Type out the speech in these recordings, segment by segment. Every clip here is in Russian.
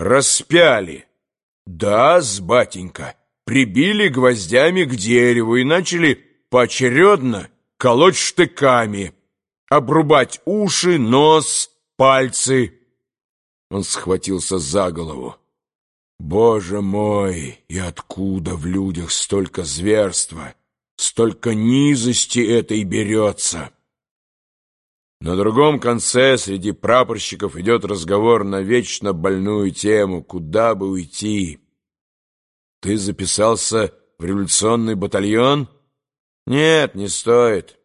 распяли. Да, с батенька, прибили гвоздями к дереву и начали поочередно колоть штыками, обрубать уши, нос, пальцы. Он схватился за голову. Боже мой, и откуда в людях столько зверства, столько низости этой берется? На другом конце среди прапорщиков идет разговор на вечно больную тему, куда бы уйти. Ты записался в революционный батальон? Нет, не стоит.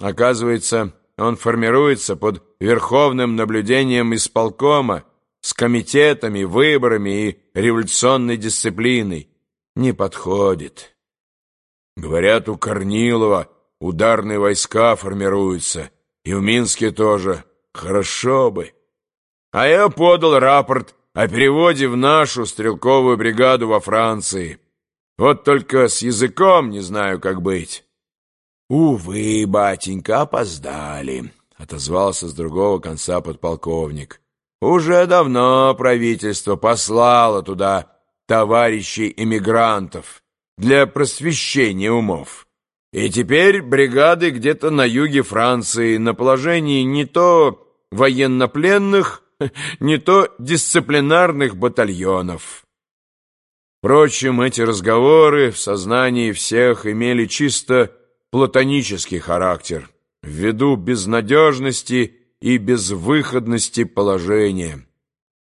Оказывается, он формируется под верховным наблюдением исполкома, с комитетами, выборами и революционной дисциплиной. Не подходит. Говорят, у Корнилова ударные войска формируются, и в Минске тоже. Хорошо бы. А я подал рапорт о переводе в нашу стрелковую бригаду во Франции. Вот только с языком не знаю, как быть. «Увы, батенька, опоздали», — отозвался с другого конца подполковник. Уже давно правительство послало туда товарищей эмигрантов для просвещения умов. И теперь бригады где-то на юге Франции на положении не то военнопленных, не то дисциплинарных батальонов. Впрочем, эти разговоры в сознании всех имели чисто платонический характер, ввиду безнадежности и безвыходности положения.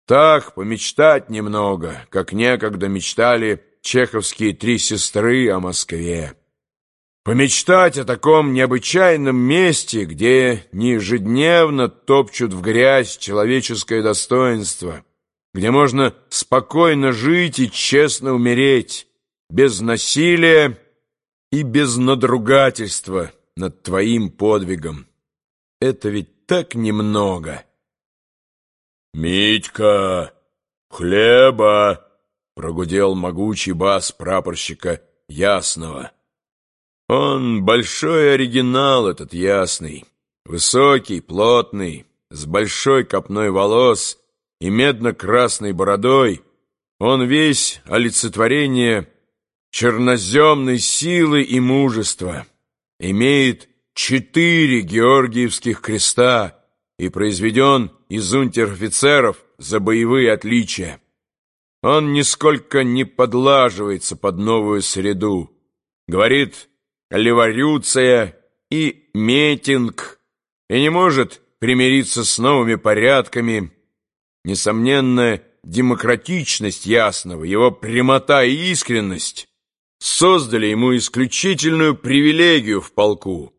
Так, помечтать немного, как некогда мечтали чеховские три сестры о Москве. Помечтать о таком необычайном месте, где не ежедневно топчут в грязь человеческое достоинство, где можно спокойно жить и честно умереть, без насилия и без надругательства над твоим подвигом. Это ведь так немного. «Митька, хлеба!» — прогудел могучий бас прапорщика Ясного. Он большой оригинал, этот Ясный, высокий, плотный, с большой копной волос и медно-красной бородой. Он весь олицетворение черноземной силы и мужества, имеет четыре георгиевских креста и произведен из унтер-офицеров за боевые отличия. Он нисколько не подлаживается под новую среду. Говорит «леворюция» и «метинг» и не может примириться с новыми порядками. Несомненная демократичность Ясного, его прямота и искренность создали ему исключительную привилегию в полку.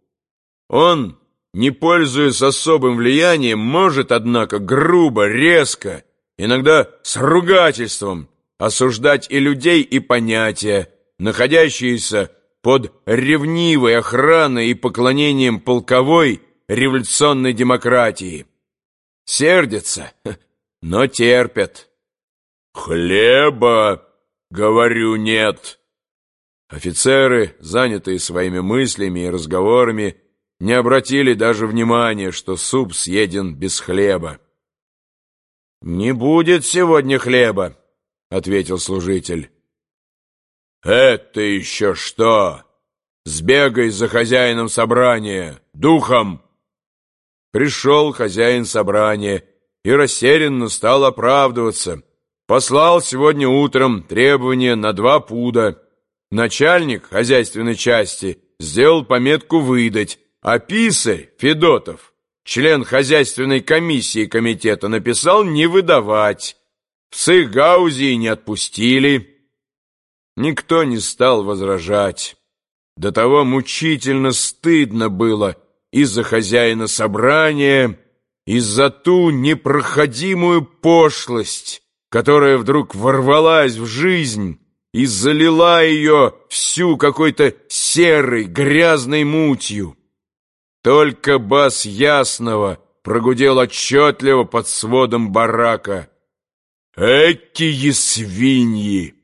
Он, не пользуясь особым влиянием, может, однако, грубо, резко, иногда с ругательством осуждать и людей, и понятия, находящиеся под ревнивой охраной и поклонением полковой революционной демократии. Сердятся, но терпят. «Хлеба, говорю, нет». Офицеры, занятые своими мыслями и разговорами, не обратили даже внимания, что суп съеден без хлеба. «Не будет сегодня хлеба», — ответил служитель. «Это еще что? Сбегай за хозяином собрания, духом!» Пришел хозяин собрания и растерянно стал оправдываться. Послал сегодня утром требование на два пуда. Начальник хозяйственной части сделал пометку выдать, а писарь Федотов, член хозяйственной комиссии комитета, написал не выдавать. В Сыгаузе не отпустили. Никто не стал возражать. До того мучительно стыдно было из-за хозяина собрания, и за ту непроходимую пошлость, которая вдруг ворвалась в жизнь и залила ее всю какой-то серой, грязной мутью. Только бас ясного прогудел отчетливо под сводом барака. «Экие свиньи!»